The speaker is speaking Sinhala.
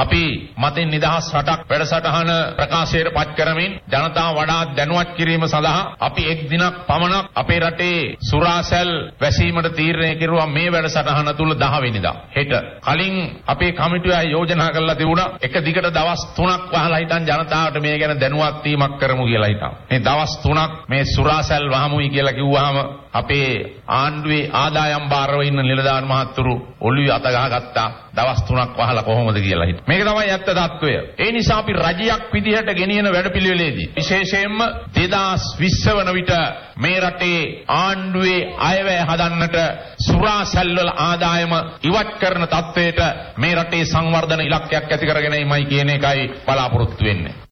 අපි මතින් නිදහස් රටක් වැඩසටහන ප්‍රකාශයට පත් කරමින් ජනතාව වඩා දැනුවත් කිරීම සඳහා අපි එක් දිනක් පමණක් අපේ රටේ සුරාසැල් වැසීමට තීරණය කෙරුවා මේ වැඩසටහන තුල 10 වෙනිදා. හෙට කලින් අපේ කමිටුව යෝජනා කරලා තිබුණා එක දිගට දවස් 3ක් වහලා හිටන් ජනතාවට මේ ගැන දැනුවත් වීමක් කරමු කියලා හිටන්. මේ දවස් 3ක් මේ සුරාසැල් වහමුයි කියලා කිව්වහම අපේ ආණ්ඩුවේ ආදායම් භාරව ඉන්න නිලධාරි මහත්තුරු ඔළුවේ අත ගහගත්තා දවස් 3ක් වහලා කොහොමද කියලා හිත. මේක තමයි ඇත්ත తত্ত্বය. ඒ නිසා අපි රජයක් විදිහට ගෙනියන වැඩපිළිවෙලේදී විශේෂයෙන්ම 2020 වන විට මේ රටේ ආණ්ඩුවේ අයවැය හදන්නට සුරා සැල්වල ආදායම ඉවත් කරන తත්වයට මේ රටේ සංවර්ධන ඉලක්කයක් ඇති කර ගැනීමයි කියන එකයි බලාපොරොත්තු වෙන්නේ.